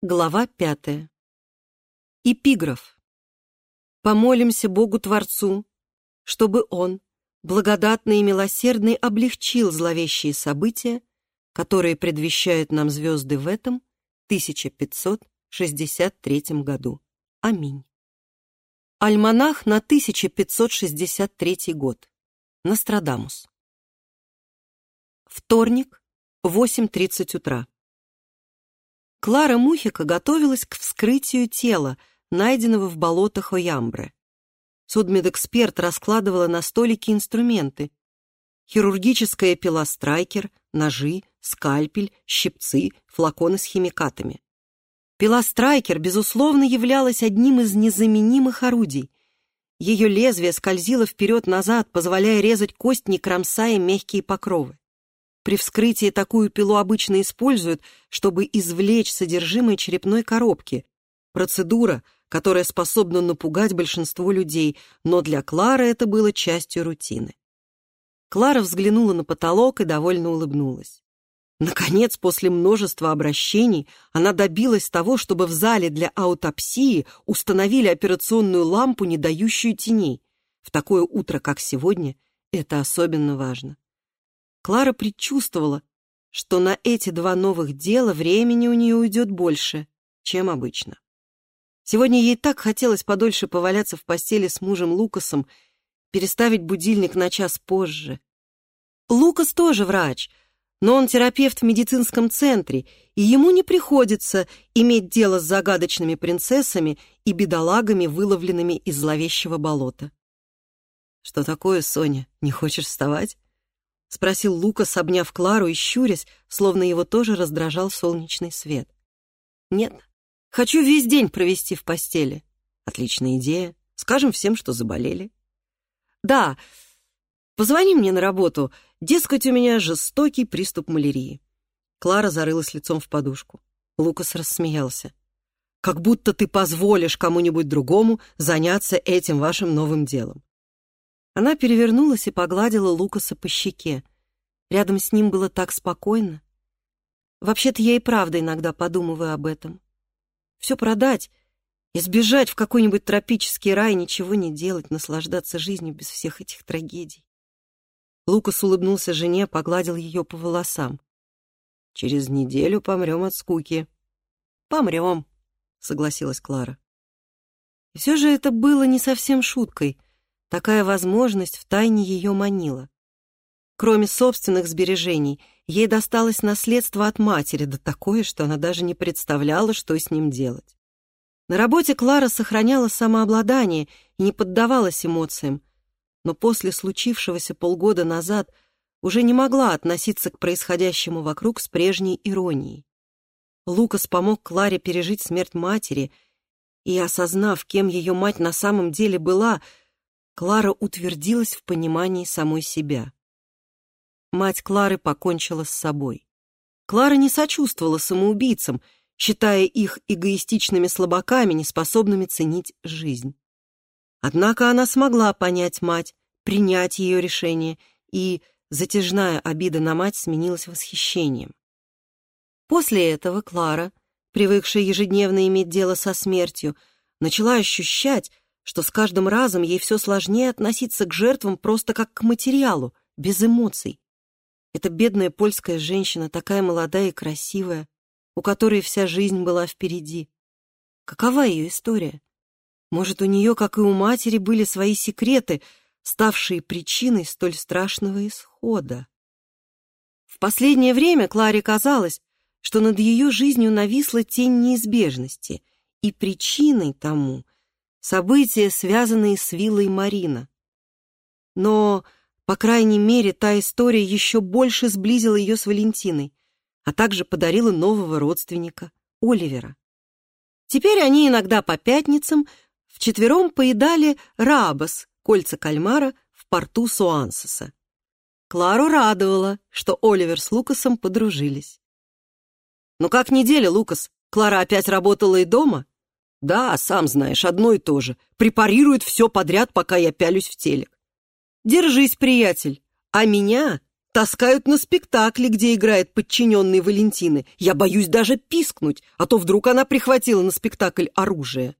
Глава пятая. Эпиграф. Помолимся Богу-творцу, чтобы Он, благодатный и милосердный, облегчил зловещие события, которые предвещают нам звезды в этом 1563 году. Аминь. Альманах на 1563 год. Нострадамус. Вторник, 8.30 утра. Клара Мухика готовилась к вскрытию тела, найденного в болотах Оямбре. Судмедэксперт раскладывала на столике инструменты. Хирургическая пила Страйкер, ножи, скальпель, щипцы, флаконы с химикатами. Пила Страйкер, безусловно, являлась одним из незаменимых орудий. Ее лезвие скользило вперед-назад, позволяя резать кость, не кромсая мягкие покровы. При вскрытии такую пилу обычно используют, чтобы извлечь содержимое черепной коробки. Процедура, которая способна напугать большинство людей, но для Клары это было частью рутины. Клара взглянула на потолок и довольно улыбнулась. Наконец, после множества обращений, она добилась того, чтобы в зале для аутопсии установили операционную лампу, не дающую теней. В такое утро, как сегодня, это особенно важно. Клара предчувствовала, что на эти два новых дела времени у нее уйдет больше, чем обычно. Сегодня ей так хотелось подольше поваляться в постели с мужем Лукасом, переставить будильник на час позже. Лукас тоже врач, но он терапевт в медицинском центре, и ему не приходится иметь дело с загадочными принцессами и бедолагами, выловленными из зловещего болота. «Что такое, Соня, не хочешь вставать?» — спросил Лукас, обняв Клару и щурясь, словно его тоже раздражал солнечный свет. «Нет, хочу весь день провести в постели». «Отличная идея. Скажем всем, что заболели». «Да, позвони мне на работу. Дескать, у меня жестокий приступ малярии». Клара зарылась лицом в подушку. Лукас рассмеялся. «Как будто ты позволишь кому-нибудь другому заняться этим вашим новым делом. Она перевернулась и погладила Лукаса по щеке. Рядом с ним было так спокойно. Вообще-то я и правда иногда подумываю об этом. Все продать и сбежать в какой-нибудь тропический рай, ничего не делать, наслаждаться жизнью без всех этих трагедий. Лукас улыбнулся жене, погладил ее по волосам. «Через неделю помрем от скуки». «Помрем», — согласилась Клара. И все же это было не совсем шуткой — Такая возможность втайне ее манила. Кроме собственных сбережений, ей досталось наследство от матери, да такое, что она даже не представляла, что с ним делать. На работе Клара сохраняла самообладание и не поддавалась эмоциям, но после случившегося полгода назад уже не могла относиться к происходящему вокруг с прежней иронией. Лукас помог Кларе пережить смерть матери, и, осознав, кем ее мать на самом деле была, Клара утвердилась в понимании самой себя. Мать Клары покончила с собой. Клара не сочувствовала самоубийцам, считая их эгоистичными слабаками, неспособными ценить жизнь. Однако она смогла понять мать, принять ее решение, и затяжная обида на мать сменилась восхищением. После этого Клара, привыкшая ежедневно иметь дело со смертью, начала ощущать, что с каждым разом ей все сложнее относиться к жертвам просто как к материалу, без эмоций. Эта бедная польская женщина, такая молодая и красивая, у которой вся жизнь была впереди. Какова ее история? Может, у нее, как и у матери, были свои секреты, ставшие причиной столь страшного исхода? В последнее время Кларе казалось, что над ее жизнью нависла тень неизбежности, и причиной тому события, связанные с виллой Марина. Но, по крайней мере, та история еще больше сблизила ее с Валентиной, а также подарила нового родственника, Оливера. Теперь они иногда по пятницам вчетвером поедали рабас, кольца кальмара, в порту Суансеса. Клару радовало, что Оливер с Лукасом подружились. «Ну как неделя, Лукас? Клара опять работала и дома?» Да, сам знаешь, одно и то же. Препарирует все подряд, пока я пялюсь в телек. Держись, приятель. А меня таскают на спектакле, где играет подчиненный Валентины. Я боюсь даже пискнуть, а то вдруг она прихватила на спектакль оружие.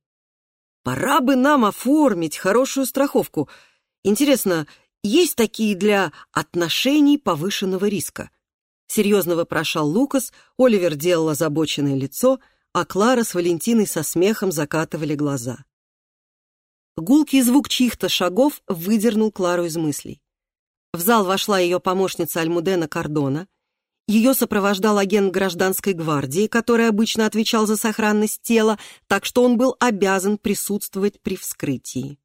Пора бы нам оформить хорошую страховку. Интересно, есть такие для отношений повышенного риска? Серьезно вопрошал Лукас, Оливер делал озабоченное лицо, а Клара с Валентиной со смехом закатывали глаза. Гулкий звук чьих-то шагов выдернул Клару из мыслей. В зал вошла ее помощница Альмудена Кардона. Ее сопровождал агент гражданской гвардии, который обычно отвечал за сохранность тела, так что он был обязан присутствовать при вскрытии.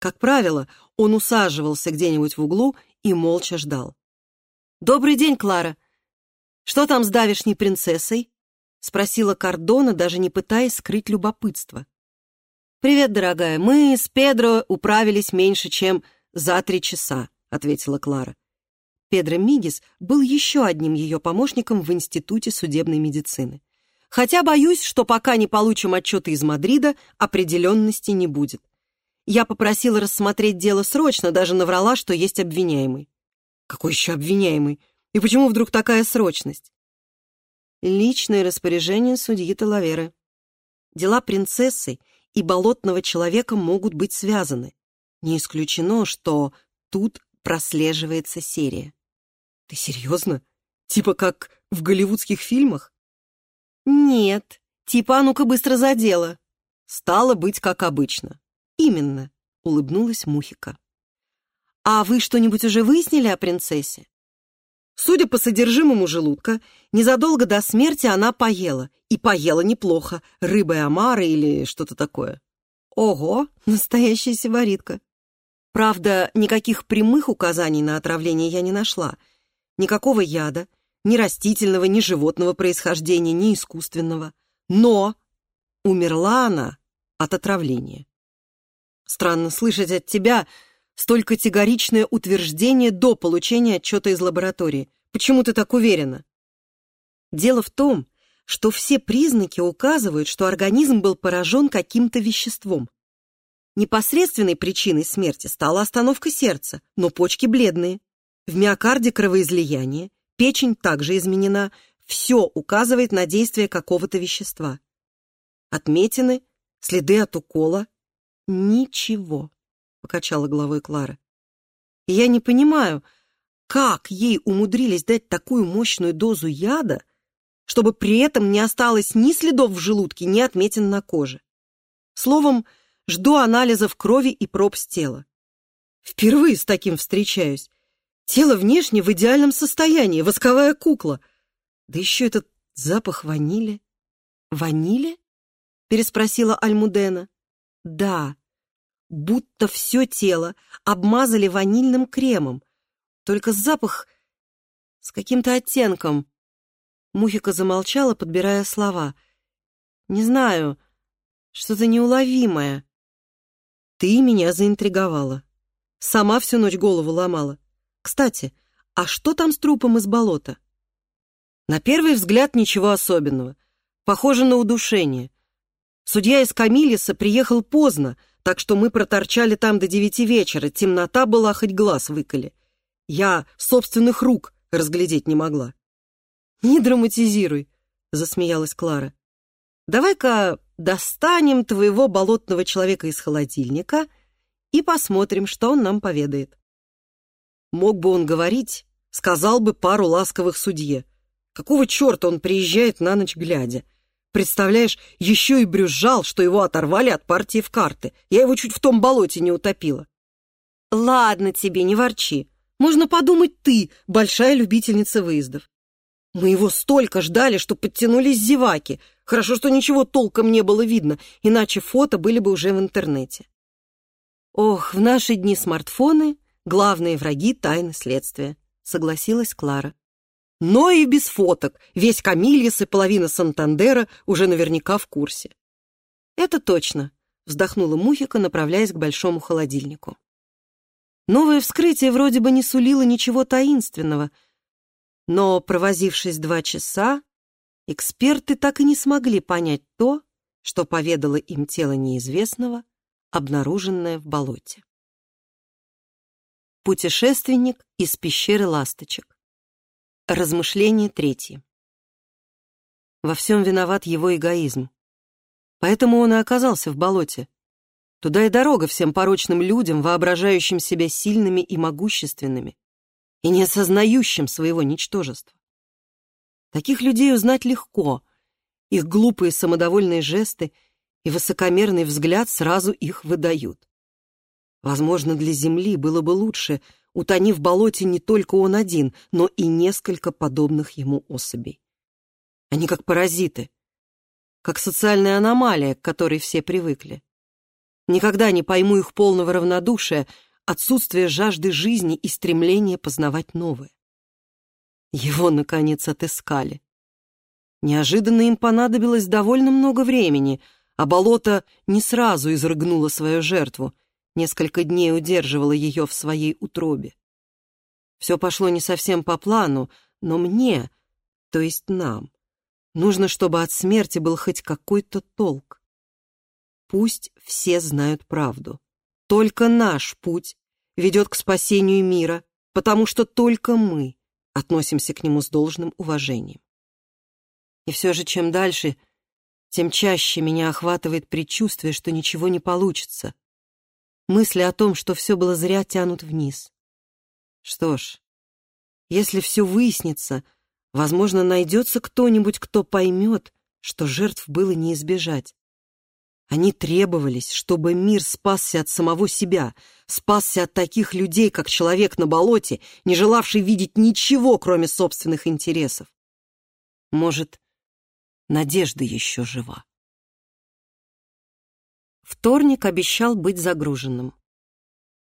Как правило, он усаживался где-нибудь в углу и молча ждал. «Добрый день, Клара. Что там с давишней принцессой?» — спросила Кардона, даже не пытаясь скрыть любопытство. «Привет, дорогая. Мы с Педро управились меньше, чем за три часа ответила Клара. Педро Мигис был еще одним ее помощником в Институте судебной медицины. Хотя боюсь, что пока не получим отчеты из Мадрида, определенности не будет. Я попросила рассмотреть дело срочно, даже наврала, что есть обвиняемый. Какой еще обвиняемый? И почему вдруг такая срочность? Личное распоряжение судьи Талаверы. Дела принцессы и болотного человека могут быть связаны. Не исключено, что тут прослеживается серия. Ты серьезно? Типа как в голливудских фильмах? Нет, типа а ну-ка быстро за дело. Стало быть, как обычно. Именно, улыбнулась Мухика. А вы что-нибудь уже выяснили о принцессе? Судя по содержимому желудка, незадолго до смерти она поела. И поела неплохо, рыбой омары или что-то такое. Ого, настоящая сибаритка. Правда, никаких прямых указаний на отравление я не нашла. Никакого яда, ни растительного, ни животного происхождения, ни искусственного. Но умерла она от отравления. Странно слышать от тебя столь категоричное утверждение до получения отчета из лаборатории. Почему ты так уверена? Дело в том, что все признаки указывают, что организм был поражен каким-то веществом. Непосредственной причиной смерти стала остановка сердца, но почки бледные. В миокарде кровоизлияние, печень также изменена, все указывает на действие какого-то вещества. Отметины, следы от укола. Ничего, покачала головой Клара. Я не понимаю, как ей умудрились дать такую мощную дозу яда, чтобы при этом не осталось ни следов в желудке, ни отметин на коже. Словом, Жду анализов крови и проб с тела. Впервые с таким встречаюсь. Тело внешне в идеальном состоянии, восковая кукла. Да еще этот запах ванили. Ванили? Переспросила Альмудена. Да, будто все тело обмазали ванильным кремом. Только запах с каким-то оттенком. Мухика замолчала, подбирая слова. Не знаю, что-то неуловимое. Ты меня заинтриговала. Сама всю ночь голову ломала. Кстати, а что там с трупом из болота? На первый взгляд ничего особенного. Похоже на удушение. Судья из Камилиса приехал поздно, так что мы проторчали там до девяти вечера. Темнота была, хоть глаз выколи. Я собственных рук разглядеть не могла. «Не драматизируй», — засмеялась Клара. «Давай-ка достанем твоего болотного человека из холодильника и посмотрим, что он нам поведает. Мог бы он говорить, сказал бы пару ласковых судье. Какого черта он приезжает на ночь глядя? Представляешь, еще и брюзжал, что его оторвали от партии в карты. Я его чуть в том болоте не утопила. Ладно тебе, не ворчи. Можно подумать, ты большая любительница выездов. Мы его столько ждали, что подтянулись зеваки. Хорошо, что ничего толком не было видно, иначе фото были бы уже в интернете. Ох, в наши дни смартфоны — главные враги тайны следствия, согласилась Клара. Но и без фоток. Весь Камильес и половина Сантандера уже наверняка в курсе. Это точно, вздохнула Мухика, направляясь к большому холодильнику. Новое вскрытие вроде бы не сулило ничего таинственного — но, провозившись два часа, эксперты так и не смогли понять то, что поведало им тело неизвестного, обнаруженное в болоте. Путешественник из пещеры ласточек. Размышление третье. Во всем виноват его эгоизм. Поэтому он и оказался в болоте. Туда и дорога всем порочным людям, воображающим себя сильными и могущественными, и не осознающим своего ничтожества. Таких людей узнать легко. Их глупые самодовольные жесты и высокомерный взгляд сразу их выдают. Возможно, для Земли было бы лучше, утони в болоте не только он один, но и несколько подобных ему особей. Они как паразиты, как социальная аномалия, к которой все привыкли. Никогда не пойму их полного равнодушия, отсутствия жажды жизни и стремления познавать новое. Его, наконец, отыскали. Неожиданно им понадобилось довольно много времени, а болото не сразу изрыгнуло свою жертву, несколько дней удерживало ее в своей утробе. Все пошло не совсем по плану, но мне, то есть нам, нужно, чтобы от смерти был хоть какой-то толк. Пусть все знают правду. Только наш путь ведет к спасению мира, потому что только мы относимся к нему с должным уважением. И все же, чем дальше, тем чаще меня охватывает предчувствие, что ничего не получится. Мысли о том, что все было зря, тянут вниз. Что ж, если все выяснится, возможно, найдется кто-нибудь, кто поймет, что жертв было не избежать. Они требовались, чтобы мир спасся от самого себя, спасся от таких людей, как человек на болоте, не желавший видеть ничего, кроме собственных интересов. Может, надежда еще жива. Вторник обещал быть загруженным.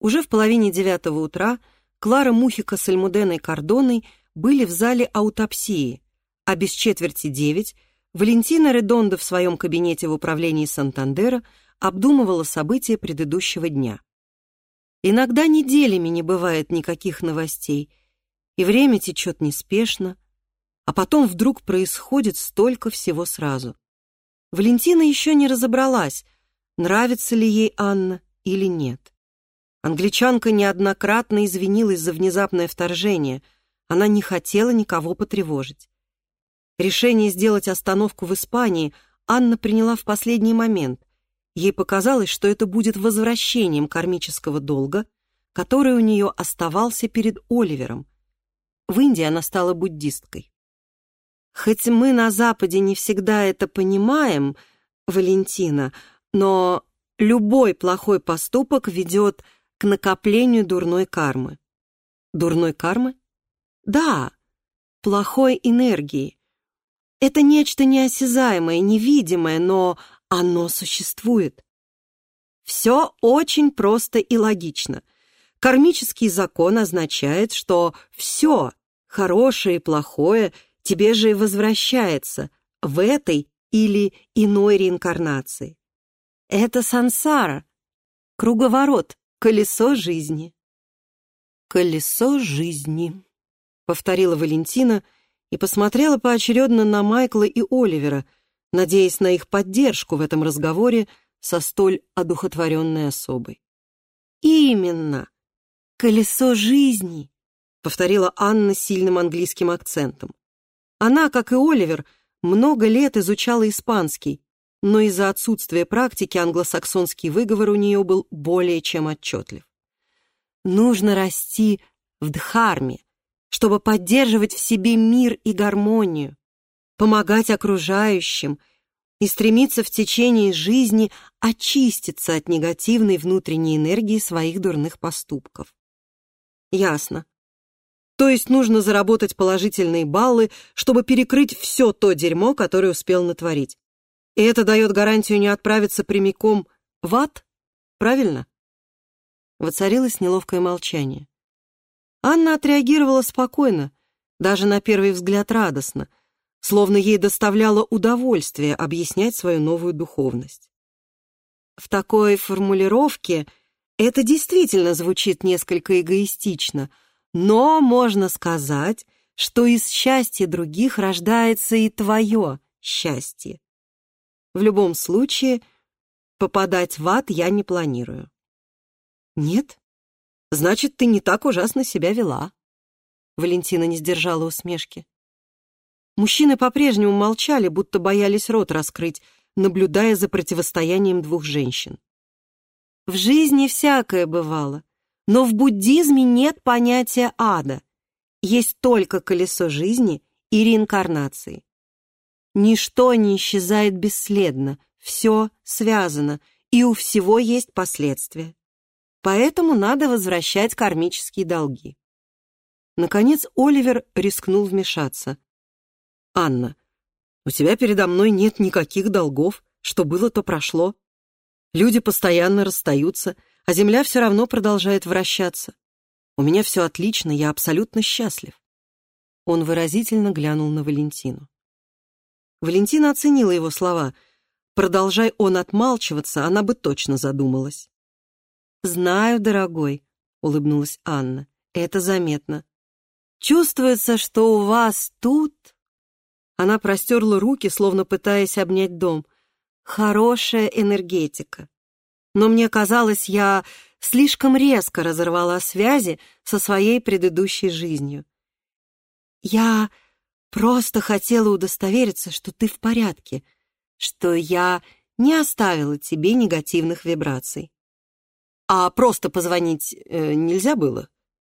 Уже в половине девятого утра Клара Мухика с Альмуденой Кордоной были в зале аутопсии, а без четверти девять Валентина Редондо в своем кабинете в управлении Сантандера обдумывала события предыдущего дня. Иногда неделями не бывает никаких новостей, и время течет неспешно, а потом вдруг происходит столько всего сразу. Валентина еще не разобралась, нравится ли ей Анна или нет. Англичанка неоднократно извинилась за внезапное вторжение, она не хотела никого потревожить. Решение сделать остановку в Испании Анна приняла в последний момент. Ей показалось, что это будет возвращением кармического долга, который у нее оставался перед Оливером. В Индии она стала буддисткой. Хоть мы на Западе не всегда это понимаем, Валентина, но любой плохой поступок ведет к накоплению дурной кармы. Дурной кармы? Да, плохой энергии. Это нечто неосязаемое, невидимое, но оно существует. Все очень просто и логично. Кармический закон означает, что все, хорошее и плохое, тебе же и возвращается в этой или иной реинкарнации. Это сансара, круговорот, колесо жизни. «Колесо жизни», — повторила Валентина, — и посмотрела поочередно на Майкла и Оливера, надеясь на их поддержку в этом разговоре со столь одухотворенной особой. «Именно! Колесо жизни!» — повторила Анна сильным английским акцентом. Она, как и Оливер, много лет изучала испанский, но из-за отсутствия практики англосаксонский выговор у нее был более чем отчетлив. Нужно расти в Дхарме, чтобы поддерживать в себе мир и гармонию, помогать окружающим и стремиться в течение жизни очиститься от негативной внутренней энергии своих дурных поступков. Ясно. То есть нужно заработать положительные баллы, чтобы перекрыть все то дерьмо, которое успел натворить. И это дает гарантию не отправиться прямиком в ад? Правильно? Воцарилось неловкое молчание. Анна отреагировала спокойно, даже на первый взгляд радостно, словно ей доставляло удовольствие объяснять свою новую духовность. В такой формулировке это действительно звучит несколько эгоистично, но можно сказать, что из счастья других рождается и твое счастье. В любом случае, попадать в ад я не планирую. Нет? Значит, ты не так ужасно себя вела. Валентина не сдержала усмешки. Мужчины по-прежнему молчали, будто боялись рот раскрыть, наблюдая за противостоянием двух женщин. В жизни всякое бывало, но в буддизме нет понятия ада. Есть только колесо жизни и реинкарнации. Ничто не исчезает бесследно, все связано, и у всего есть последствия. Поэтому надо возвращать кармические долги. Наконец Оливер рискнул вмешаться. «Анна, у тебя передо мной нет никаких долгов. Что было, то прошло. Люди постоянно расстаются, а Земля все равно продолжает вращаться. У меня все отлично, я абсолютно счастлив». Он выразительно глянул на Валентину. Валентина оценила его слова. Продолжай он отмалчиваться, она бы точно задумалась. «Знаю, дорогой», — улыбнулась Анна, — «это заметно. Чувствуется, что у вас тут...» Она простерла руки, словно пытаясь обнять дом. «Хорошая энергетика. Но мне казалось, я слишком резко разорвала связи со своей предыдущей жизнью. Я Просто хотела удостовериться, что ты в порядке, что я не оставила тебе негативных вибраций. А просто позвонить э, нельзя было?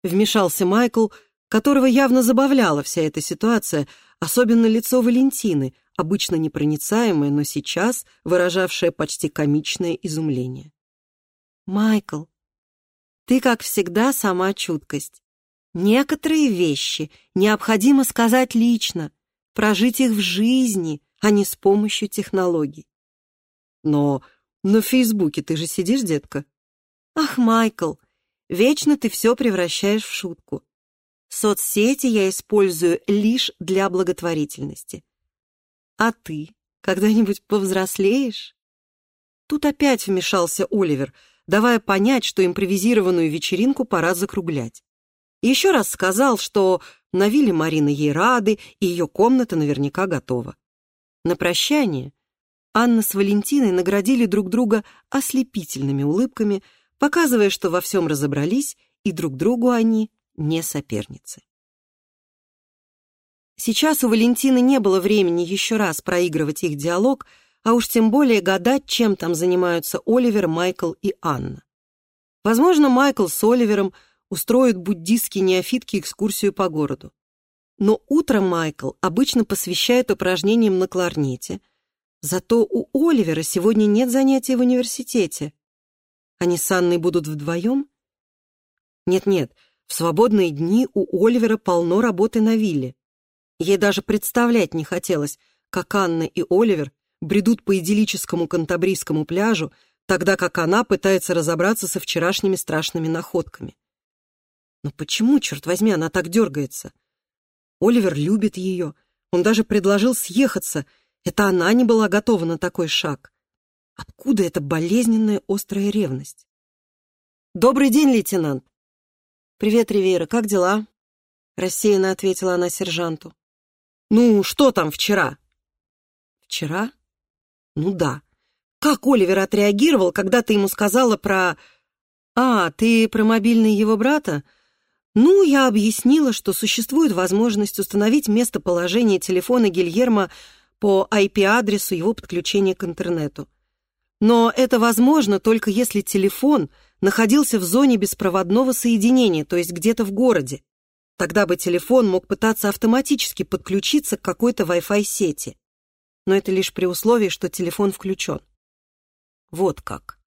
Вмешался Майкл, которого явно забавляла вся эта ситуация, особенно лицо Валентины, обычно непроницаемое, но сейчас выражавшее почти комичное изумление. «Майкл, ты, как всегда, сама чуткость. Некоторые вещи необходимо сказать лично, прожить их в жизни, а не с помощью технологий. Но на Фейсбуке ты же сидишь, детка? Ах, Майкл, вечно ты все превращаешь в шутку. Соцсети я использую лишь для благотворительности. А ты когда-нибудь повзрослеешь? Тут опять вмешался Оливер, давая понять, что импровизированную вечеринку пора закруглять. Еще раз сказал, что на вилле Марина ей рады, и ее комната наверняка готова. На прощание Анна с Валентиной наградили друг друга ослепительными улыбками, показывая, что во всем разобрались, и друг другу они не соперницы. Сейчас у Валентины не было времени еще раз проигрывать их диалог, а уж тем более гадать, чем там занимаются Оливер, Майкл и Анна. Возможно, Майкл с Оливером – устроит буддистские неофитки экскурсию по городу. Но утро Майкл обычно посвящает упражнениям на кларнете. Зато у Оливера сегодня нет занятий в университете. Они с Анной будут вдвоем? Нет-нет, в свободные дни у Оливера полно работы на вилле. Ей даже представлять не хотелось, как Анна и Оливер бредут по идиллическому кантабрийскому пляжу, тогда как она пытается разобраться со вчерашними страшными находками. Но почему, черт возьми, она так дергается? Оливер любит ее. Он даже предложил съехаться. Это она не была готова на такой шаг. Откуда эта болезненная острая ревность? «Добрый день, лейтенант!» «Привет, Ривейра, как дела?» Рассеянно ответила она сержанту. «Ну, что там вчера?» «Вчера?» «Ну да. Как Оливер отреагировал, когда ты ему сказала про...» «А, ты про мобильный его брата?» Ну, я объяснила, что существует возможность установить местоположение телефона Гильермо по IP-адресу его подключения к интернету. Но это возможно только если телефон находился в зоне беспроводного соединения, то есть где-то в городе. Тогда бы телефон мог пытаться автоматически подключиться к какой-то Wi-Fi сети. Но это лишь при условии, что телефон включен. Вот как.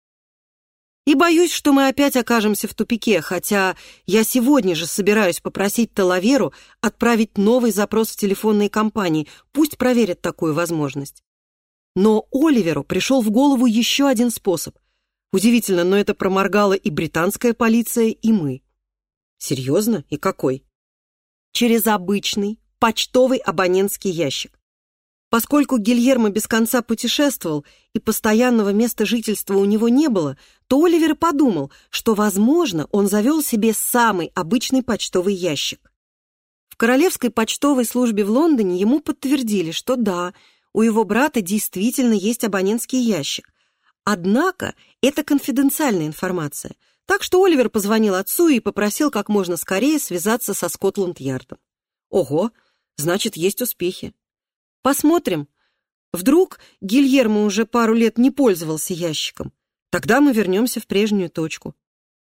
И боюсь, что мы опять окажемся в тупике, хотя я сегодня же собираюсь попросить Талаверу отправить новый запрос в телефонные компании, пусть проверят такую возможность. Но Оливеру пришел в голову еще один способ. Удивительно, но это проморгала и британская полиция, и мы. Серьезно? И какой? Через обычный почтовый абонентский ящик. Поскольку Гильермо без конца путешествовал и постоянного места жительства у него не было, то Оливер подумал, что, возможно, он завел себе самый обычный почтовый ящик. В Королевской почтовой службе в Лондоне ему подтвердили, что да, у его брата действительно есть абонентский ящик. Однако это конфиденциальная информация, Так что Оливер позвонил отцу и попросил как можно скорее связаться со Скотланд-Ярдом. Ого, значит, есть успехи. Посмотрим. Вдруг Гильермо уже пару лет не пользовался ящиком. Тогда мы вернемся в прежнюю точку.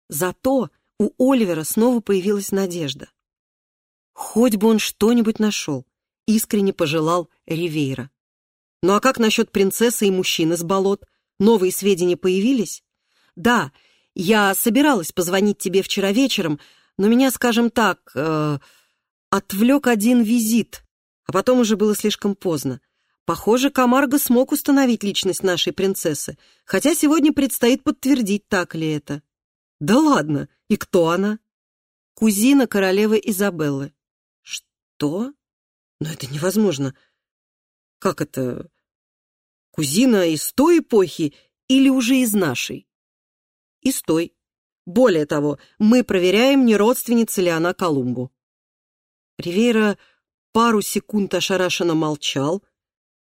Зато у Оливера снова появилась надежда. Хоть бы он что-нибудь нашел, искренне пожелал Ривейра. Ну а как насчет принцессы и мужчины с болот? Новые сведения появились? Да, я собиралась позвонить тебе вчера вечером, но меня, скажем так, э, отвлек один визит, а потом уже было слишком поздно. Похоже, Камарго смог установить личность нашей принцессы, хотя сегодня предстоит подтвердить, так ли это. Да ладно, и кто она? Кузина королевы Изабеллы. Что? Но это невозможно. Как это? Кузина из той эпохи или уже из нашей? Из той. Более того, мы проверяем, не родственница ли она Колумбу. Ривейра пару секунд ошарашенно молчал,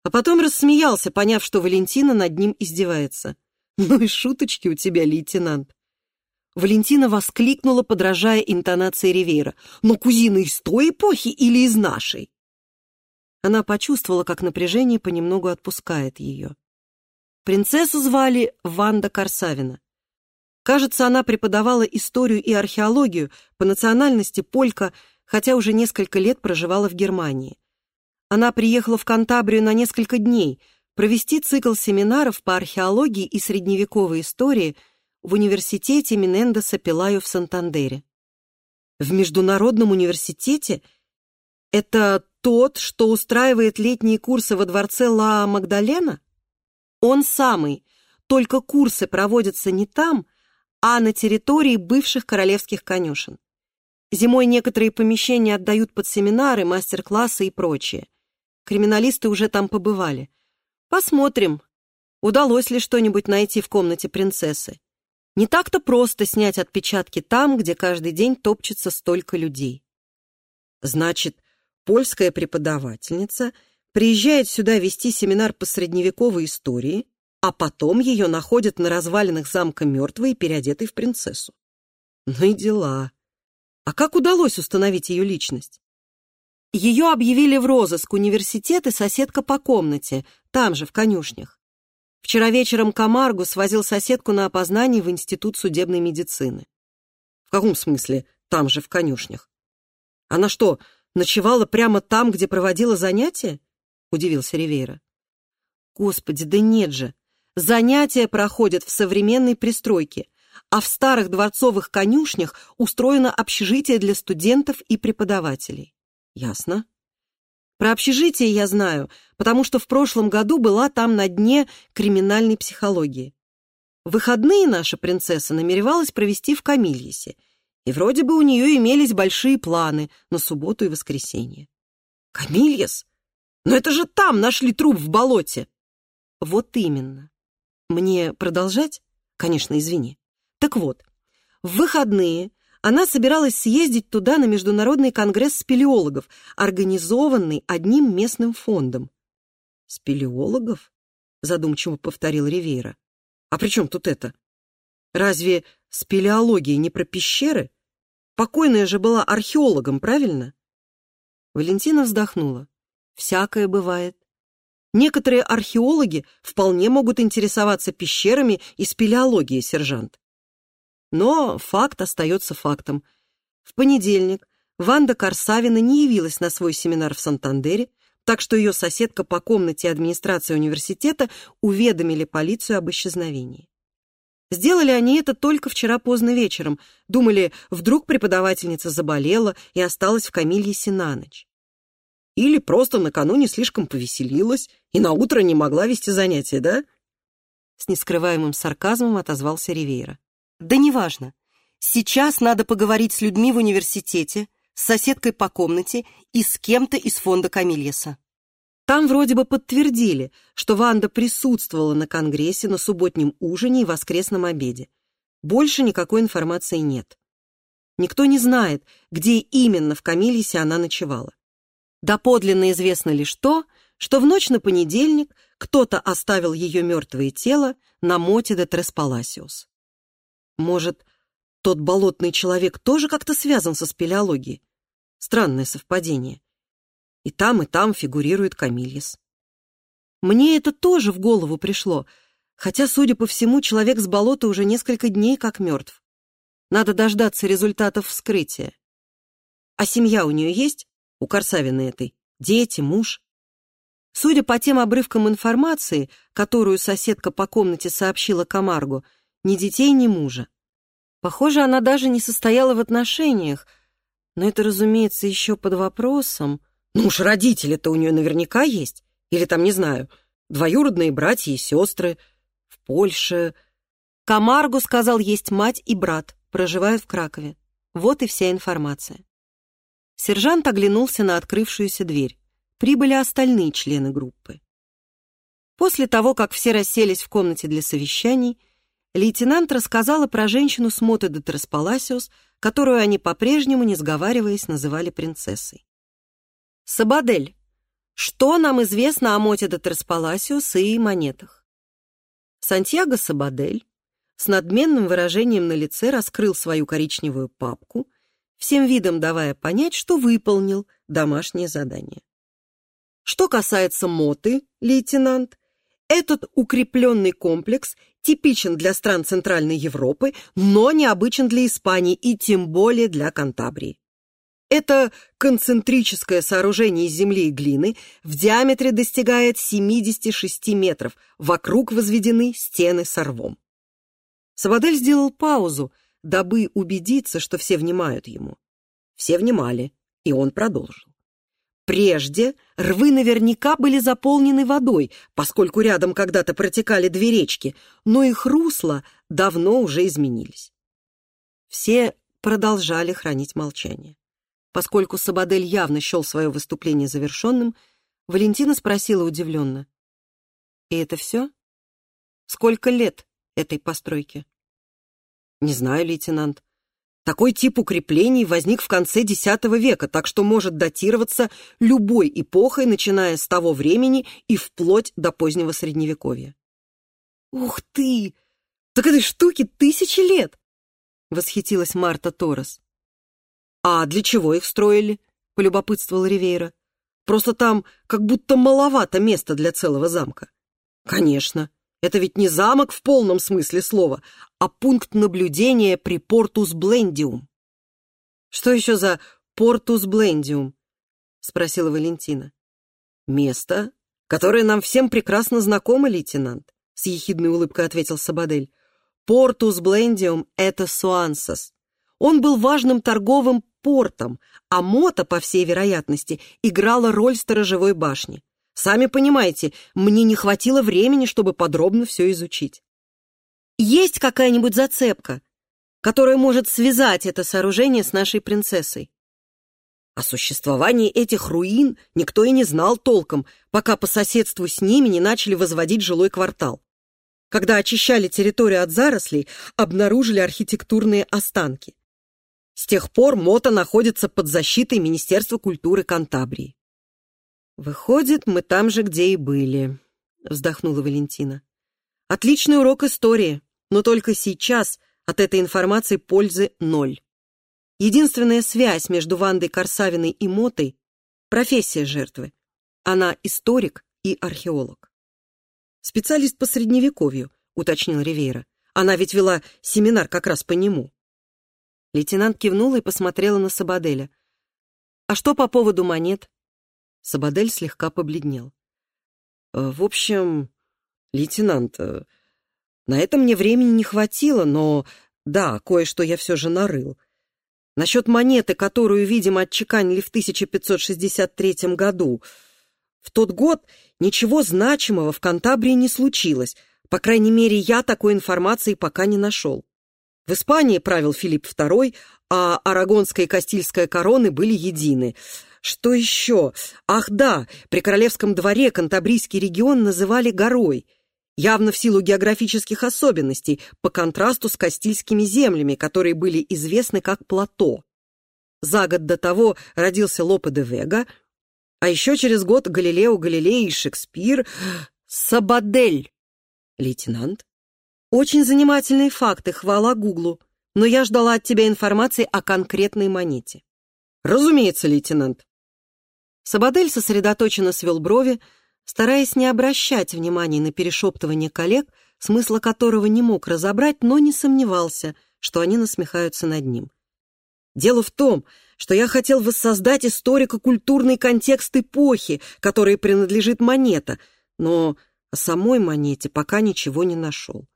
а потом рассмеялся, поняв, что Валентина над ним издевается. «Ну и шуточки у тебя, лейтенант!» Валентина воскликнула, подражая интонации Ривейра. «Но кузина из той эпохи или из нашей?» Она почувствовала, как напряжение понемногу отпускает ее. Принцессу звали Ванда Корсавина. Кажется, она преподавала историю и археологию, по национальности полька, хотя уже несколько лет проживала в Германии. Она приехала в Кантабрию на несколько дней провести цикл семинаров по археологии и средневековой истории в университете Минендеса Пилаю в Сантандере. В Международном университете это тот, что устраивает летние курсы во дворце Ла Магдалена? Он самый, только курсы проводятся не там, а на территории бывших королевских конюшен. Зимой некоторые помещения отдают под семинары, мастер-классы и прочее. Криминалисты уже там побывали. Посмотрим, удалось ли что-нибудь найти в комнате принцессы. Не так-то просто снять отпечатки там, где каждый день топчется столько людей. Значит, польская преподавательница приезжает сюда вести семинар по средневековой истории, а потом ее находят на развалинах замка мертвой и переодетой в принцессу. Ну и дела. А как удалось установить ее личность? Ее объявили в розыск университет и соседка по комнате, там же, в конюшнях. Вчера вечером Камаргу свозил соседку на опознание в Институт судебной медицины. В каком смысле там же, в конюшнях? Она что, ночевала прямо там, где проводила занятия? Удивился Ривейра. Господи, да нет же. Занятия проходят в современной пристройке, а в старых дворцовых конюшнях устроено общежитие для студентов и преподавателей. Ясно. Про общежитие я знаю, потому что в прошлом году была там на дне криминальной психологии. Выходные наша принцесса намеревалась провести в Камильесе, и вроде бы у нее имелись большие планы на субботу и воскресенье. Камильес? Но это же там нашли труп в болоте. Вот именно. Мне продолжать? Конечно, извини. Так вот, в выходные она собиралась съездить туда на Международный конгресс спелеологов, организованный одним местным фондом. «Спелеологов?» — задумчиво повторил Ривейра. «А при чем тут это? Разве спелеология не про пещеры? Покойная же была археологом, правильно?» Валентина вздохнула. «Всякое бывает. Некоторые археологи вполне могут интересоваться пещерами и спелеологией, сержант. Но факт остается фактом. В понедельник Ванда Корсавина не явилась на свой семинар в Сантандере, так что ее соседка по комнате администрации университета уведомили полицию об исчезновении. Сделали они это только вчера поздно вечером. Думали, вдруг преподавательница заболела и осталась в Камильесе на ночь. Или просто накануне слишком повеселилась и на утро не могла вести занятия, да?» С нескрываемым сарказмом отозвался Ривейра. «Да неважно. Сейчас надо поговорить с людьми в университете, с соседкой по комнате и с кем-то из фонда Камильеса. Там вроде бы подтвердили, что Ванда присутствовала на конгрессе на субботнем ужине и воскресном обеде. Больше никакой информации нет. Никто не знает, где именно в Камильесе она ночевала. Доподлинно известно лишь то, что в ночь на понедельник кто-то оставил ее мертвое тело на моте де Треспаласиус. Может, тот болотный человек тоже как-то связан со спелеологией. Странное совпадение. И там, и там фигурирует Камильес. Мне это тоже в голову пришло, хотя, судя по всему, человек с болота уже несколько дней как мертв. Надо дождаться результатов вскрытия. А семья у нее есть? У Корсавины этой? Дети, муж? Судя по тем обрывкам информации, которую соседка по комнате сообщила Камаргу, ни детей, ни мужа. Похоже, она даже не состояла в отношениях, но это, разумеется, еще под вопросом. Ну уж родители-то у нее наверняка есть. Или там, не знаю, двоюродные братья и сестры. В Польше. Камаргу сказал, есть мать и брат, проживают в Кракове. Вот и вся информация. Сержант оглянулся на открывшуюся дверь. Прибыли остальные члены группы. После того, как все расселись в комнате для совещаний, лейтенант рассказала про женщину с Моте де Траспаласиус, которую они по-прежнему, не сговариваясь, называли принцессой. «Сабадель, что нам известно о Моте де Траспаласиус и монетах?» Сантьяго Сабадель с надменным выражением на лице раскрыл свою коричневую папку, всем видом давая понять, что выполнил домашнее задание. Что касается моты, лейтенант, этот укрепленный комплекс типичен для стран Центральной Европы, но необычен для Испании и тем более для Кантабрии. Это концентрическое сооружение из земли и глины в диаметре достигает 76 метров, вокруг возведены стены с рвом. Сабадель сделал паузу, дабы убедиться, что все внимают ему. Все внимали, и он продолжил. Прежде рвы наверняка были заполнены водой, поскольку рядом когда-то протекали две речки, но их русла давно уже изменились. Все продолжали хранить молчание. Поскольку Сабадель явно счел свое выступление завершенным, Валентина спросила удивленно. «И это все? Сколько лет этой постройке?» «Не знаю, лейтенант. Такой тип укреплений возник в конце X века, так что может датироваться любой эпохой, начиная с того времени и вплоть до позднего Средневековья. «Ух ты! Так этой штуке тысячи лет!» — восхитилась Марта Торрес. «А для чего их строили?» — полюбопытствовал Ривейра. «Просто там как будто маловато места для целого замка». «Конечно. Это ведь не замок в полном смысле слова, а пункт наблюдения при Портус Блендиум. «Что еще за Портус Блендиум?» — спросила Валентина. «Место, которое нам всем прекрасно знакомо, лейтенант», — с ехидной улыбкой ответил Сабадель. «Портус Блендиум — это Суансос. Он был важным торговым портом, а Мота, по всей вероятности, играла роль сторожевой башни. Сами понимаете, мне не хватило времени, чтобы подробно все изучить. Есть какая-нибудь зацепка, которая может связать это сооружение с нашей принцессой? О существовании этих руин никто и не знал толком, пока по соседству с ними не начали возводить жилой квартал. Когда очищали территорию от зарослей, обнаружили архитектурные останки. С тех пор Мота находится под защитой Министерства культуры Кантабрии. «Выходит, мы там же, где и были», — вздохнула Валентина. «Отличный урок истории, но только сейчас от этой информации пользы ноль. Единственная связь между Вандой Корсавиной и Мотой — профессия жертвы. Она историк и археолог». «Специалист по Средневековью», — уточнил Ривейра. «Она ведь вела семинар как раз по нему». Лейтенант кивнула и посмотрела на Сабаделя. «А что по поводу монет?» Сабадель слегка побледнел. «Э, «В общем, лейтенант, э, на это мне времени не хватило, но да, кое-что я все же нарыл. Насчет монеты, которую, видимо, отчеканили в 1563 году. В тот год ничего значимого в Кантабрии не случилось. По крайней мере, я такой информации пока не нашел. В Испании правил Филипп II, а Арагонская и Кастильская короны были едины — что еще? Ах да, при королевском дворе Кантабрийский регион называли горой, явно в силу географических особенностей, по контрасту с Кастильскими землями, которые были известны как плато. За год до того родился Лопе де Вега, а еще через год Галилео Галилей и Шекспир... Сабадель! Лейтенант? Очень занимательные факты, хвала Гуглу. но я ждала от тебя информации о конкретной монете». «Разумеется, лейтенант». Сабадель сосредоточенно свел брови, стараясь не обращать внимания на перешептывание коллег, смысла которого не мог разобрать, но не сомневался, что они насмехаются над ним. Дело в том, что я хотел воссоздать историко-культурный контекст эпохи, которой принадлежит монета, но о самой монете пока ничего не нашел.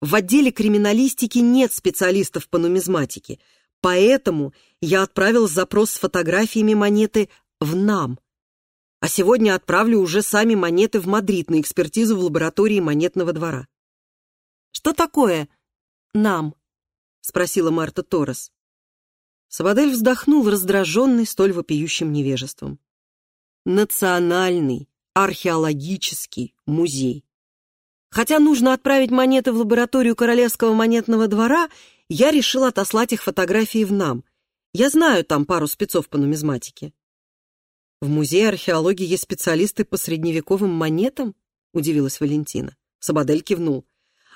В отделе криминалистики нет специалистов по нумизматике, поэтому я отправил запрос с фотографиями монеты в НАМ. А сегодня отправлю уже сами монеты в Мадрид на экспертизу в лаборатории монетного двора. «Что такое «НАМ»?» — спросила Марта Торрес. Сабадель вздохнул, раздраженный столь вопиющим невежеством. Национальный археологический музей. Хотя нужно отправить монеты в лабораторию Королевского монетного двора, я решил отослать их фотографии в НАМ. Я знаю там пару спецов по нумизматике. В музее археологии есть специалисты по средневековым монетам? Удивилась Валентина. Сабадель кивнул.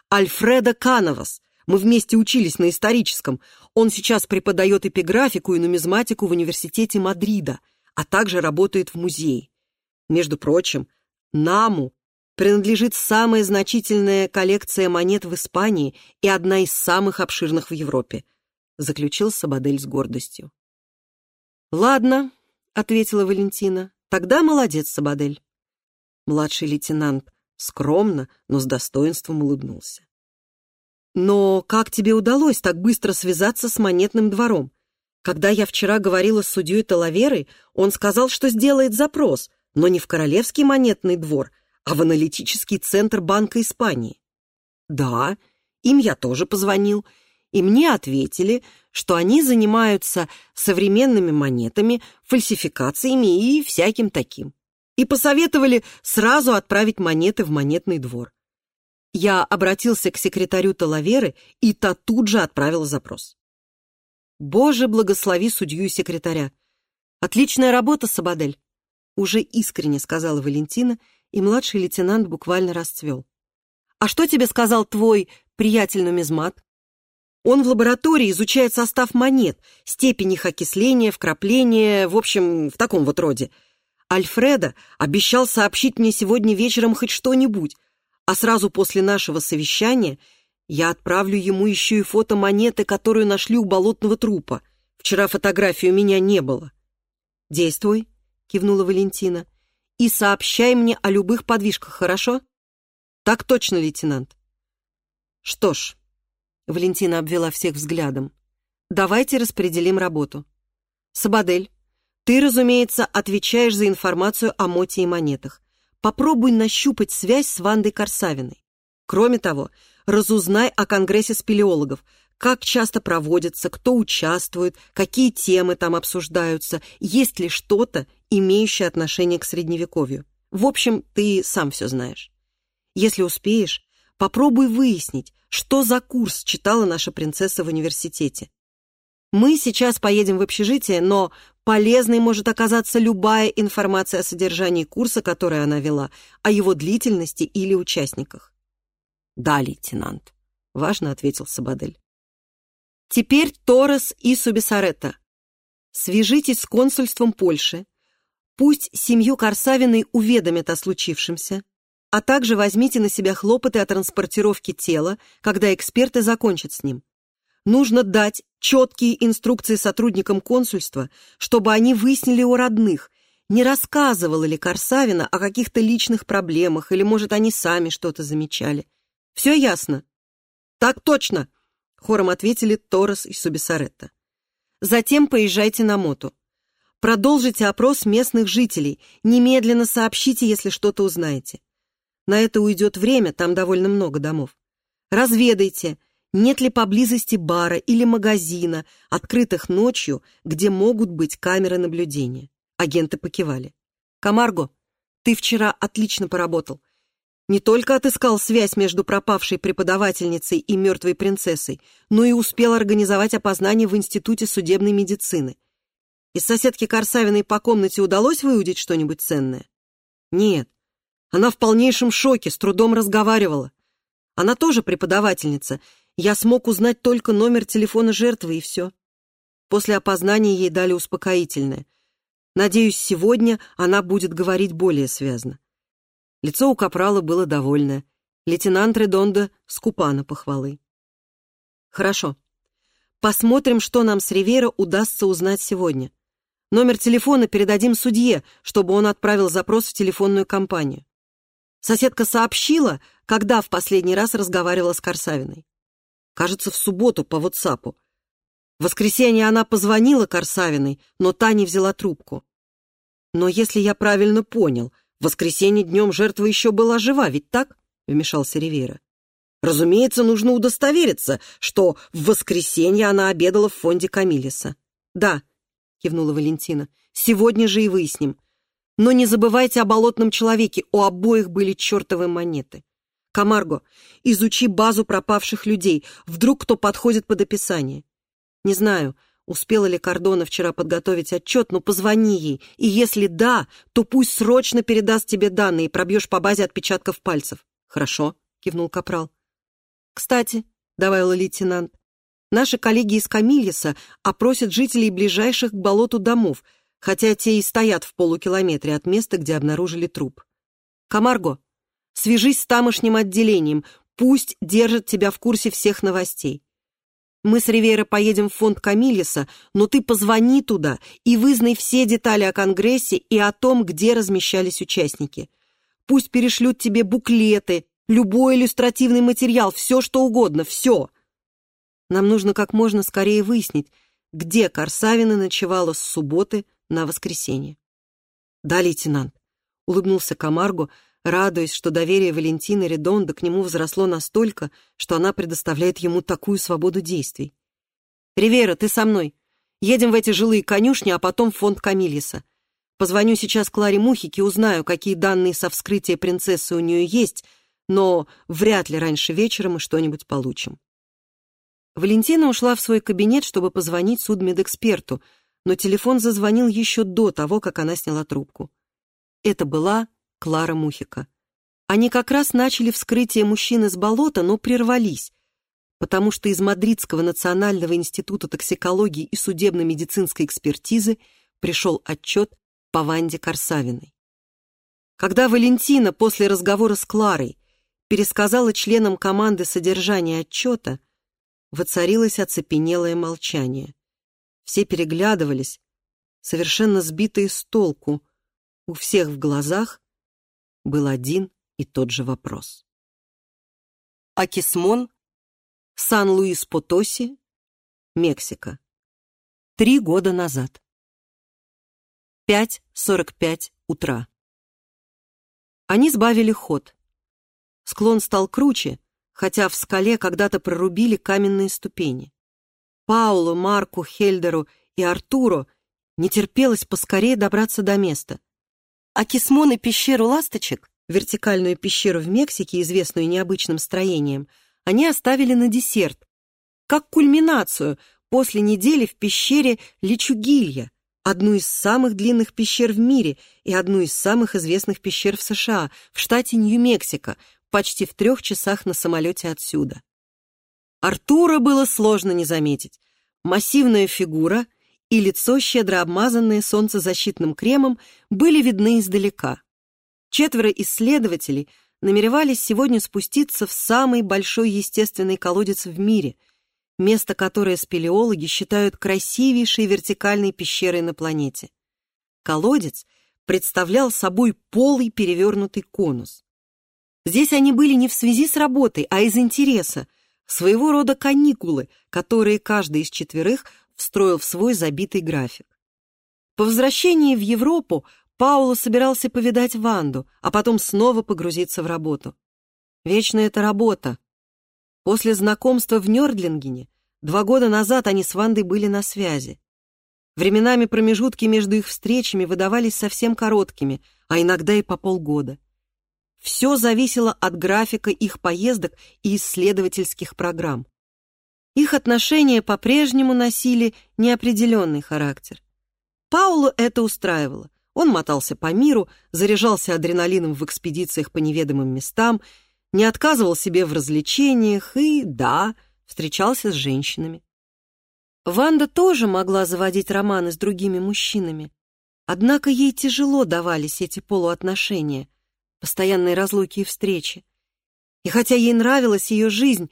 Альфредо Кановас, мы вместе учились на историческом. Он сейчас преподает эпиграфику и нумизматику в университете Мадрида, а также работает в музее. Между прочим, Наму принадлежит самая значительная коллекция монет в Испании и одна из самых обширных в Европе, заключил Сабадель с гордостью. «Ладно», — ответила Валентина, — «тогда молодец, Сабадель». Младший лейтенант скромно, но с достоинством улыбнулся. Но как тебе удалось так быстро связаться с монетным двором? Когда я вчера говорила с судьей Талаверой, он сказал, что сделает запрос, но не в Королевский монетный двор, а в аналитический центр Банка Испании. Да, им я тоже позвонил, и мне ответили, что они занимаются современными монетами, фальсификациями и всяким таким. И посоветовали сразу отправить монеты в монетный двор. Я обратился к секретарю Талаверы, и та тут же отправила запрос. Боже, благослови судью и секретаря. Отличная работа, Сабадель. Уже искренне сказала Валентина, и младший лейтенант буквально расцвел. А что тебе сказал твой приятель-нумизмат? Он в лаборатории изучает состав монет, степень их окисления, вкрапления, в общем, в таком вот роде. Альфреда обещал сообщить мне сегодня вечером хоть что-нибудь, а сразу после нашего совещания я отправлю ему еще и фото монеты, которую нашли у болотного трупа. Вчера фотографии у меня не было. «Действуй», — кивнула Валентина, — «и сообщай мне о любых подвижках, хорошо?» «Так точно, лейтенант». «Что ж», — Валентина обвела всех взглядом, — «давайте распределим работу. Сабадель, ты, разумеется, отвечаешь за информацию о моте и монетах. Попробуй нащупать связь с Вандой Корсавиной. Кроме того, разузнай о Конгрессе спелеологов, как часто проводится, кто участвует, какие темы там обсуждаются, есть ли что-то, имеющее отношение к Средневековью. В общем, ты сам все знаешь. Если успеешь, попробуй выяснить, что за курс читала наша принцесса в университете. Мы сейчас поедем в общежитие, но полезной может оказаться любая информация о содержании курса, который она вела, о его длительности или участниках. «Да, лейтенант», — важно ответил Сабадель. «Теперь Торрес и Субисаретта. Свяжитесь с консульством Польши. Пусть семью Корсавиной уведомят о случившемся, а также возьмите на себя хлопоты о транспортировке тела, когда эксперты закончат с ним. Нужно дать четкие инструкции сотрудникам консульства, чтобы они выяснили у родных, не рассказывала ли Корсавина о каких-то личных проблемах, или, может, они сами что-то замечали. Все ясно? Так точно, хором ответили Торос и Субисаретта. Затем поезжайте на Моту. Продолжите опрос местных жителей, немедленно сообщите, если что-то узнаете. На это уйдет время, там довольно много домов. Разведайте, нет ли поблизости бара или магазина, открытых ночью, где могут быть камеры наблюдения. Агенты покивали. «Камарго, ты вчера отлично поработал. Не только отыскал связь между пропавшей преподавательницей и мертвой принцессой, но и успел организовать опознание в Институте судебной медицины. Из соседки Корсавиной по комнате удалось выудить что-нибудь ценное? Нет. Она в полнейшем шоке, с трудом разговаривала. Она тоже преподавательница, Я смог узнать только номер телефона жертвы, и все. После опознания ей дали успокоительное. Надеюсь, сегодня она будет говорить более связно. Лицо у капрала было довольное. Лейтенант Редонда скупа на похвалы. Хорошо. Посмотрим, что нам с Ривера удастся узнать сегодня. Номер телефона передадим судье, чтобы он отправил запрос в телефонную компанию. Соседка сообщила, когда в последний раз разговаривала с Корсавиной. Кажется, в субботу по WhatsApp. В воскресенье она позвонила Корсавиной, но та не взяла трубку. Но если я правильно понял, в воскресенье днем жертва еще была жива, ведь так? Вмешался Ривера. Разумеется, нужно удостовериться, что в воскресенье она обедала в фонде Камилиса. Да, кивнула Валентина, сегодня же и выясним. Но не забывайте о болотном человеке, у обоих были чертовы монеты. Камарго, изучи базу пропавших людей, вдруг кто подходит под описание. Не знаю, успела ли Кордона вчера подготовить отчет, но позвони ей, и если да, то пусть срочно передаст тебе данные и пробьешь по базе отпечатков пальцев. Хорошо, кивнул Капрал. Кстати, добавила лейтенант, наши коллеги из Камильеса опросят жителей ближайших к болоту домов, хотя те и стоят в полукилометре от места, где обнаружили труп. Камарго, свяжись с тамошним отделением, пусть держат тебя в курсе всех новостей. Мы с Ривейра поедем в фонд Камилиса, но ты позвони туда и вызнай все детали о Конгрессе и о том, где размещались участники. Пусть перешлют тебе буклеты, любой иллюстративный материал, все что угодно, все. Нам нужно как можно скорее выяснить, где Корсавина ночевала с субботы на воскресенье. Да, лейтенант, улыбнулся Камарго, радуясь, что доверие Валентины Редонда к нему возросло настолько, что она предоставляет ему такую свободу действий. «Ривера, ты со мной. Едем в эти жилые конюшни, а потом в фонд Камилиса. Позвоню сейчас Кларе Мухике, узнаю, какие данные со вскрытия принцессы у нее есть, но вряд ли раньше вечера мы что-нибудь получим». Валентина ушла в свой кабинет, чтобы позвонить судмедэксперту, но телефон зазвонил еще до того, как она сняла трубку. Это была Клара Мухика. Они как раз начали вскрытие мужчины с болота, но прервались, потому что из Мадридского национального института токсикологии и судебно-медицинской экспертизы пришел отчет по Ванде Корсавиной. Когда Валентина после разговора с Кларой пересказала членам команды содержание отчета, воцарилось оцепенелое молчание. Все переглядывались, совершенно сбитые с толку, у всех в глазах был один и тот же вопрос. Акисмон, Сан-Луис-Потоси, Мексика. Три года назад. 5.45 утра. Они сбавили ход. Склон стал круче, хотя в скале когда-то прорубили каменные ступени. Паулу, Марку, Хельдеру и Артуру не терпелось поскорее добраться до места. А Кисмон и пещеру ласточек, вертикальную пещеру в Мексике, известную необычным строением, они оставили на десерт, как кульминацию после недели в пещере Личугилья, одну из самых длинных пещер в мире и одну из самых известных пещер в США, в штате Нью-Мексико, почти в трех часах на самолете отсюда. Артура было сложно не заметить. Массивная фигура, и лицо, щедро обмазанное солнцезащитным кремом, были видны издалека. Четверо исследователей намеревались сегодня спуститься в самый большой естественный колодец в мире, место которое спелеологи считают красивейшей вертикальной пещерой на планете. Колодец представлял собой полый перевернутый конус. Здесь они были не в связи с работой, а из интереса, своего рода каникулы, которые каждый из четверых встроил в свой забитый график. По возвращении в Европу Пауло собирался повидать Ванду, а потом снова погрузиться в работу. Вечно эта работа. После знакомства в Нёрдлингене два года назад они с Вандой были на связи. Временами промежутки между их встречами выдавались совсем короткими, а иногда и по полгода. Все зависело от графика их поездок и исследовательских программ. Их отношения по-прежнему носили неопределенный характер. Паулу это устраивало. Он мотался по миру, заряжался адреналином в экспедициях по неведомым местам, не отказывал себе в развлечениях и, да, встречался с женщинами. Ванда тоже могла заводить романы с другими мужчинами, однако ей тяжело давались эти полуотношения, постоянные разлуки и встречи. И хотя ей нравилась ее жизнь,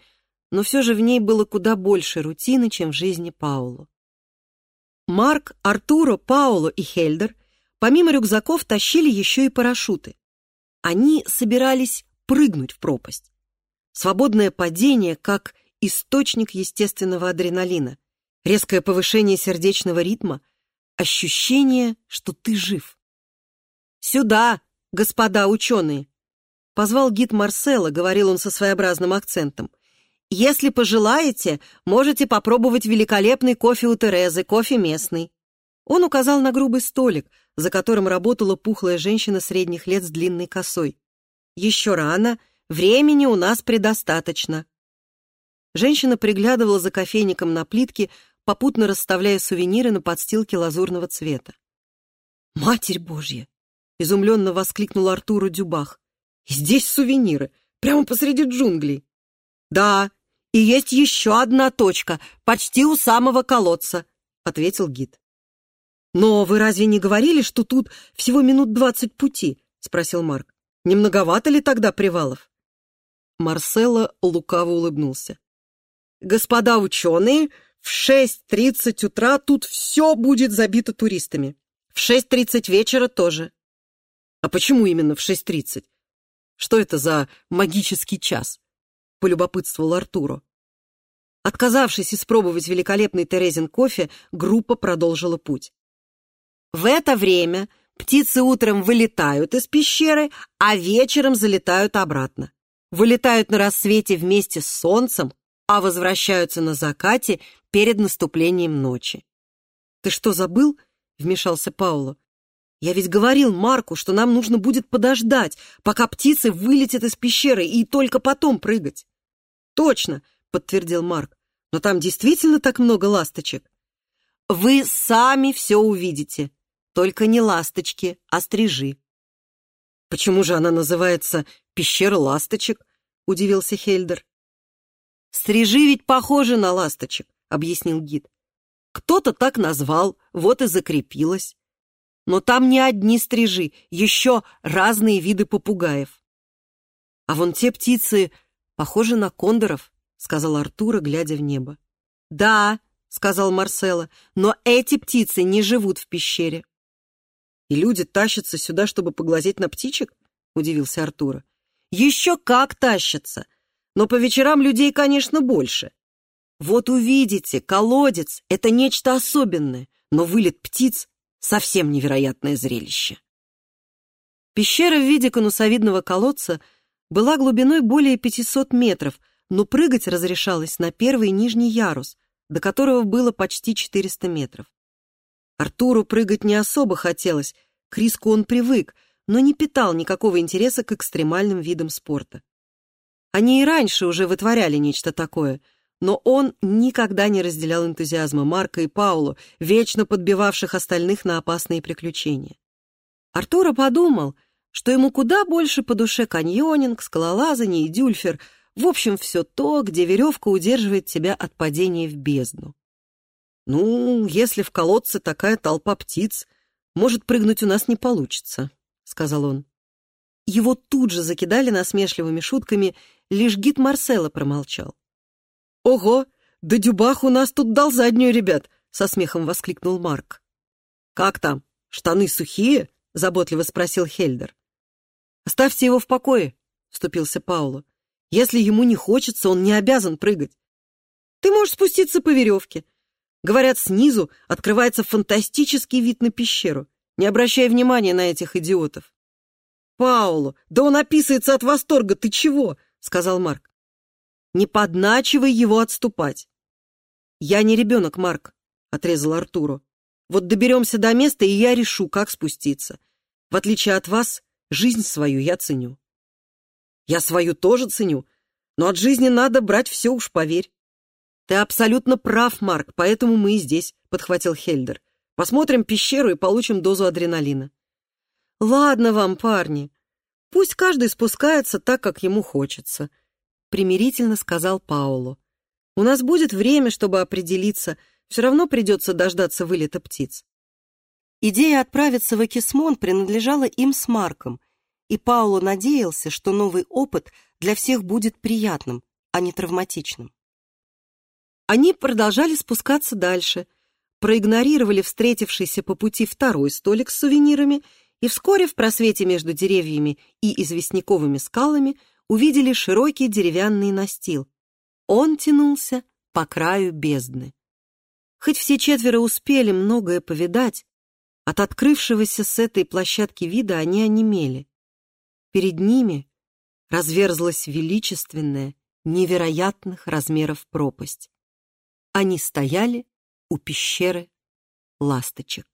но все же в ней было куда больше рутины, чем в жизни Паулу. Марк, Артуро, Пауло и Хельдер помимо рюкзаков тащили еще и парашюты. Они собирались прыгнуть в пропасть. Свободное падение как источник естественного адреналина, резкое повышение сердечного ритма, ощущение, что ты жив. «Сюда, господа ученые!» Позвал гид Марсела, говорил он со своеобразным акцентом. «Если пожелаете, можете попробовать великолепный кофе у Терезы, кофе местный». Он указал на грубый столик, за которым работала пухлая женщина средних лет с длинной косой. «Еще рано, времени у нас предостаточно». Женщина приглядывала за кофейником на плитке, попутно расставляя сувениры на подстилке лазурного цвета. «Матерь Божья!» — изумленно воскликнул Артуру Дюбах. «Здесь сувениры, прямо посреди джунглей». «Да, и есть еще одна точка, почти у самого колодца», — ответил гид. «Но вы разве не говорили, что тут всего минут двадцать пути?» — спросил Марк. «Не многовато ли тогда привалов?» Марсело лукаво улыбнулся. «Господа ученые, в шесть тридцать утра тут все будет забито туристами. В шесть тридцать вечера тоже». «А почему именно в шесть тридцать? Что это за магический час?» — полюбопытствовал Артуро. Отказавшись испробовать великолепный Терезин кофе, группа продолжила путь. В это время птицы утром вылетают из пещеры, а вечером залетают обратно. Вылетают на рассвете вместе с солнцем, а возвращаются на закате перед наступлением ночи. «Ты что, забыл?» — вмешался Пауло. «Я ведь говорил Марку, что нам нужно будет подождать, пока птицы вылетят из пещеры и только потом прыгать». «Точно!» — подтвердил Марк. «Но там действительно так много ласточек?» «Вы сами все увидите», только не ласточки, а стрижи. «Почему же она называется «Пещера ласточек»?» — удивился Хельдер. «Стрижи ведь похожи на ласточек», — объяснил гид. «Кто-то так назвал, вот и закрепилось. Но там не одни стрижи, еще разные виды попугаев». «А вон те птицы похожи на кондоров», — сказал Артура, глядя в небо. «Да», — сказал Марсело, — «но эти птицы не живут в пещере». И люди тащатся сюда, чтобы поглазеть на птичек? Удивился Артура. Еще как тащатся! Но по вечерам людей, конечно, больше. Вот увидите, колодец — это нечто особенное, но вылет птиц — совсем невероятное зрелище. Пещера в виде конусовидного колодца была глубиной более 500 метров, но прыгать разрешалось на первый нижний ярус, до которого было почти 400 метров. Артуру прыгать не особо хотелось, к риску он привык, но не питал никакого интереса к экстремальным видам спорта. Они и раньше уже вытворяли нечто такое, но он никогда не разделял энтузиазма Марка и Паулу, вечно подбивавших остальных на опасные приключения. Артура подумал, что ему куда больше по душе каньонинг, скалолазание и дюльфер, в общем, все то, где веревка удерживает тебя от падения в бездну. «Ну, если в колодце такая толпа птиц, может, прыгнуть у нас не получится», — сказал он. Его тут же закидали насмешливыми шутками, лишь гид Марсела промолчал. «Ого, да Дюбах у нас тут дал заднюю, ребят!» — со смехом воскликнул Марк. «Как там, штаны сухие?» — заботливо спросил Хельдер. «Оставьте его в покое», — вступился Пауло. «Если ему не хочется, он не обязан прыгать. Ты можешь спуститься по веревке, Говорят, снизу открывается фантастический вид на пещеру. Не обращай внимания на этих идиотов. «Пауло, да он описывается от восторга, ты чего?» — сказал Марк. «Не подначивай его отступать». «Я не ребенок, Марк», — отрезал Артуру. «Вот доберемся до места, и я решу, как спуститься. В отличие от вас, жизнь свою я ценю». «Я свою тоже ценю, но от жизни надо брать все уж, поверь. «Ты абсолютно прав, Марк, поэтому мы и здесь», — подхватил Хельдер. «Посмотрим пещеру и получим дозу адреналина». «Ладно вам, парни. Пусть каждый спускается так, как ему хочется», — примирительно сказал Пауло. У нас будет время, чтобы определиться, все равно придется дождаться вылета птиц. Идея отправиться в Экисмон принадлежала им с Марком, и Пауло надеялся, что новый опыт для всех будет приятным, а не травматичным. Они продолжали спускаться дальше, проигнорировали встретившийся по пути второй столик с сувенирами и вскоре в просвете между деревьями и известняковыми скалами увидели широкий деревянный настил. Он тянулся по краю бездны. Хоть все четверо успели многое повидать, от открывшегося с этой площадки вида они онемели. Перед ними разверзлась величественная, невероятных размеров пропасть. Они стояли у пещеры ласточек.